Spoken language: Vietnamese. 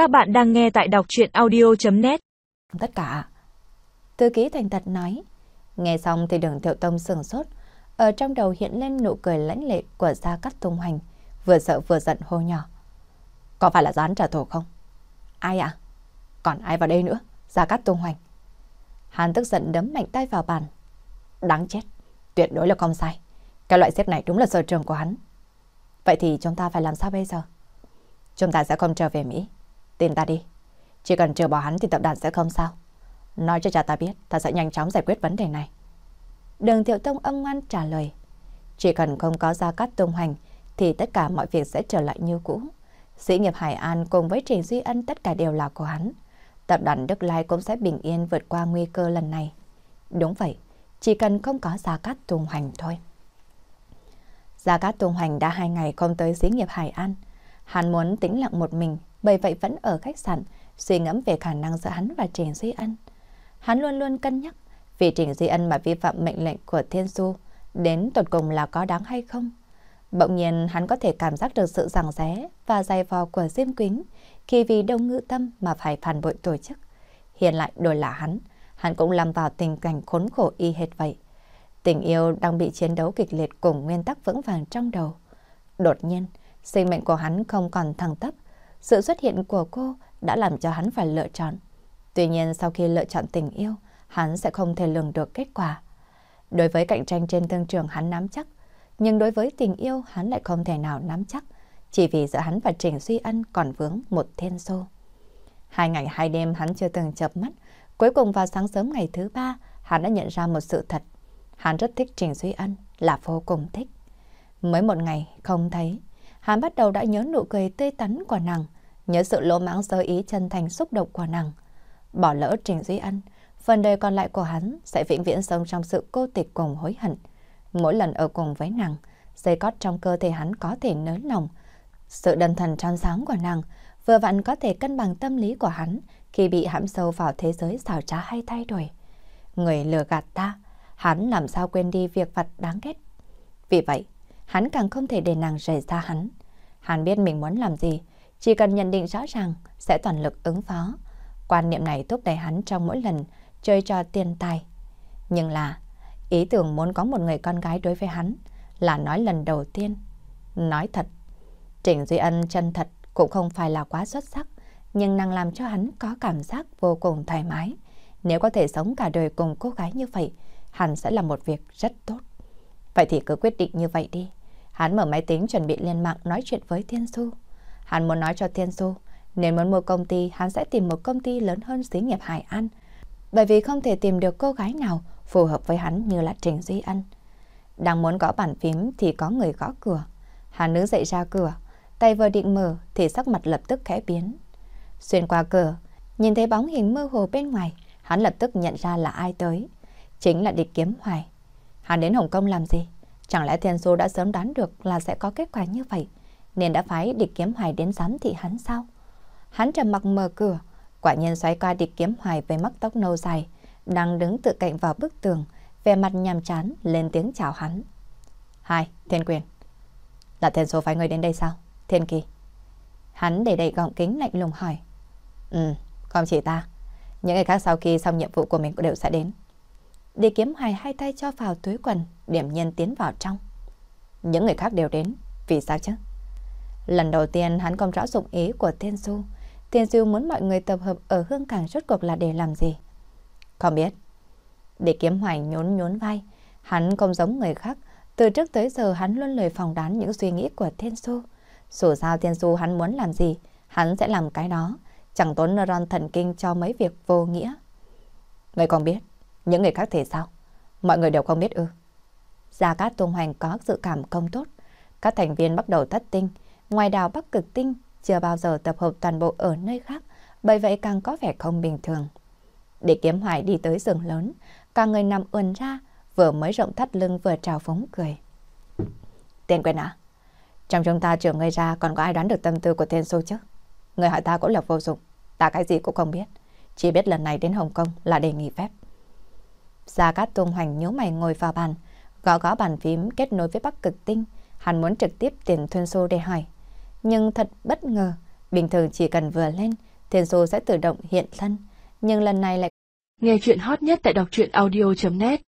Các bạn đang nghe tại đọc chuyện audio.net Tất cả. Thư ký thành thật nói. Nghe xong thì đường thiệu tông sừng sốt. Ở trong đầu hiện lên nụ cười lãnh lệ của Gia Cát Tung Hoành. Vừa sợ vừa giận hô nhỏ. Có phải là gián trả thù không? Ai ạ? Còn ai vào đây nữa? Gia Cát Tung Hoành. hàn tức giận đấm mạnh tay vào bàn. Đáng chết. Tuyệt đối là không sai. Cái loại xếp này đúng là sở trường của hắn. Vậy thì chúng ta phải làm sao bây giờ? Chúng ta sẽ không trở về Mỹ. Tin ta đi. Chỉ cần chờ bỏ hắn thì tập đoàn sẽ không sao. Nói cho cha ta biết, ta sẽ nhanh chóng giải quyết vấn đề này. Đường Thiệu Tông âm ngoan trả lời. Chỉ cần không có gia cát tung hoành thì tất cả mọi việc sẽ trở lại như cũ. Sĩ nghiệp Hải An cùng với Trình Duy Ân tất cả đều là của hắn. Tập đoàn Đức Lai cũng sẽ bình yên vượt qua nguy cơ lần này. Đúng vậy, chỉ cần không có gia cát tung hoành thôi. Gia Cát Tung Hoành đã hai ngày không tới xí nghiệp Hải An. Hắn muốn tĩnh lặng một mình, bởi vậy vẫn ở khách sạn, suy ngẫm về khả năng giữa hắn và Trình Duy Ân. Hắn luôn luôn cân nhắc, vì Trình Duy Ân mà vi phạm mệnh lệnh của Thiên Du, đến tột cùng là có đáng hay không. Bỗng nhiên hắn có thể cảm giác được sự giằng ré và dày vò của Diêm Quýnh khi vì đông ngữ tâm mà phải phản bội tổ chức. Hiện lại đổi là hắn, hắn cũng lâm vào tình cảnh khốn khổ y hệt vậy. Tình yêu đang bị chiến đấu kịch liệt cùng nguyên tắc vững vàng trong đầu. Đột nhiên, sinh mệnh của hắn không còn thăng tắp sự xuất hiện của cô đã làm cho hắn phải lựa chọn. Tuy nhiên sau khi lựa chọn tình yêu, hắn sẽ không thể lường được kết quả. Đối với cạnh tranh trên thương trường hắn nắm chắc, nhưng đối với tình yêu hắn lại không thể nào nắm chắc, chỉ vì giữa hắn và Trình Duy Ân còn vướng một thiên xô. Hai ngày hai đêm hắn chưa từng chập mắt, cuối cùng vào sáng sớm ngày thứ ba, hắn đã nhận ra một sự thật Hắn rất thích Trình Duy Ân, là vô cùng thích. Mới một ngày không thấy, hắn bắt đầu đã nhớ nụ cười tươi tắn của nàng, nhớ sự lỗ mãng sơ ý chân thành xúc động của nàng. Bỏ lỡ Trình Duy Ân, phần đời còn lại của hắn sẽ vĩnh viễn sống trong sự cô tịch cùng hối hận. Mỗi lần ở cùng với nàng, dây cót trong cơ thể hắn có thể nới lòng. Sự đơn thần trong sáng của nàng vừa vặn có thể cân bằng tâm lý của hắn khi bị hãm sâu vào thế giới xảo trá hay thay đổi. Người lừa gạt ta, hắn làm sao quên đi việc vặt đáng ghét. Vì vậy, hắn càng không thể để nàng rời xa hắn. Hắn biết mình muốn làm gì, chỉ cần nhận định rõ ràng sẽ toàn lực ứng phó. Quan niệm này thúc đẩy hắn trong mỗi lần chơi trò tiền tài. Nhưng là, ý tưởng muốn có một người con gái đối với hắn là nói lần đầu tiên. Nói thật, Trịnh Duy Ân chân thật cũng không phải là quá xuất sắc, nhưng nàng làm cho hắn có cảm giác vô cùng thoải mái. Nếu có thể sống cả đời cùng cô gái như vậy, hẳn sẽ là một việc rất tốt. Vậy thì cứ quyết định như vậy đi. Hắn mở máy tính chuẩn bị lên mạng nói chuyện với Thiên Su. Hắn muốn nói cho Thiên Su, nếu muốn mua công ty, hắn sẽ tìm một công ty lớn hơn xí nghiệp Hải An. Bởi vì không thể tìm được cô gái nào phù hợp với hắn như là Trình Duy Ân. Đang muốn gõ bàn phím thì có người gõ cửa. Hắn nữ dậy ra cửa, tay vừa định mở thì sắc mặt lập tức khẽ biến. Xuyên qua cửa, nhìn thấy bóng hình mơ hồ bên ngoài, hắn lập tức nhận ra là ai tới chính là địch kiếm hoài. Hắn đến Hồng Kông làm gì? Chẳng lẽ Thiên Du đã sớm đoán được là sẽ có kết quả như vậy, nên đã phái địch kiếm hoài đến giám thị hắn sao? Hắn trầm mặc mở cửa, quả nhiên xoay qua địch kiếm hoài với mắc tóc nâu dài, đang đứng tự cạnh vào bức tường, vẻ mặt nhằm chán, lên tiếng chào hắn. Hai, Thiên Quyền. Là Thiên Du phái người đến đây sao? Thiên Kỳ. Hắn để đầy gọng kính lạnh lùng hỏi. Ừ, không chỉ ta. Những người khác sau khi xong nhiệm vụ của mình cũng đều sẽ đến. Đi kiếm hài hai tay cho vào túi quần, điểm nhiên tiến vào trong. Những người khác đều đến, vì sao chứ? Lần đầu tiên hắn không rõ dụng ý của Thiên Du. Thiên Du muốn mọi người tập hợp ở hương cảng rốt cuộc là để làm gì? Không biết. Để kiếm hoài nhốn nhốn vai, hắn không giống người khác. Từ trước tới giờ hắn luôn lời phòng đoán những suy nghĩ của Thiên Du. Dù sao Thiên Du hắn muốn làm gì, hắn sẽ làm cái đó. Chẳng tốn neuron thần kinh cho mấy việc vô nghĩa. Người còn biết, những người khác thì sao? Mọi người đều không biết ư. Gia Cát Tung Hoành có dự cảm không tốt. Các thành viên bắt đầu thất tinh. Ngoài đảo Bắc Cực Tinh, chưa bao giờ tập hợp toàn bộ ở nơi khác. Bởi vậy càng có vẻ không bình thường. Để kiếm hoài đi tới giường lớn. Cả người nằm ươn ra. Vừa mới rộng thắt lưng vừa trào phóng cười. Tên quen à? Trong chúng ta trưởng người ra còn có ai đoán được tâm tư của Thiên Su chứ? Người hỏi ta cũng là vô dụng. Ta cái gì cũng không biết. Chỉ biết lần này đến Hồng Kông là để nghỉ phép. Gia Cát Tung Hoành nhớ mày ngồi vào bàn, gõ gõ bàn phím kết nối với Bắc Cực Tinh. Hắn muốn trực tiếp tiền Thiên xô để hỏi. Nhưng thật bất ngờ, bình thường chỉ cần vừa lên Thiên Xô sẽ tự động hiện thân, nhưng lần này lại Nghe chuyện hot nhất tại đọc truyện audio.net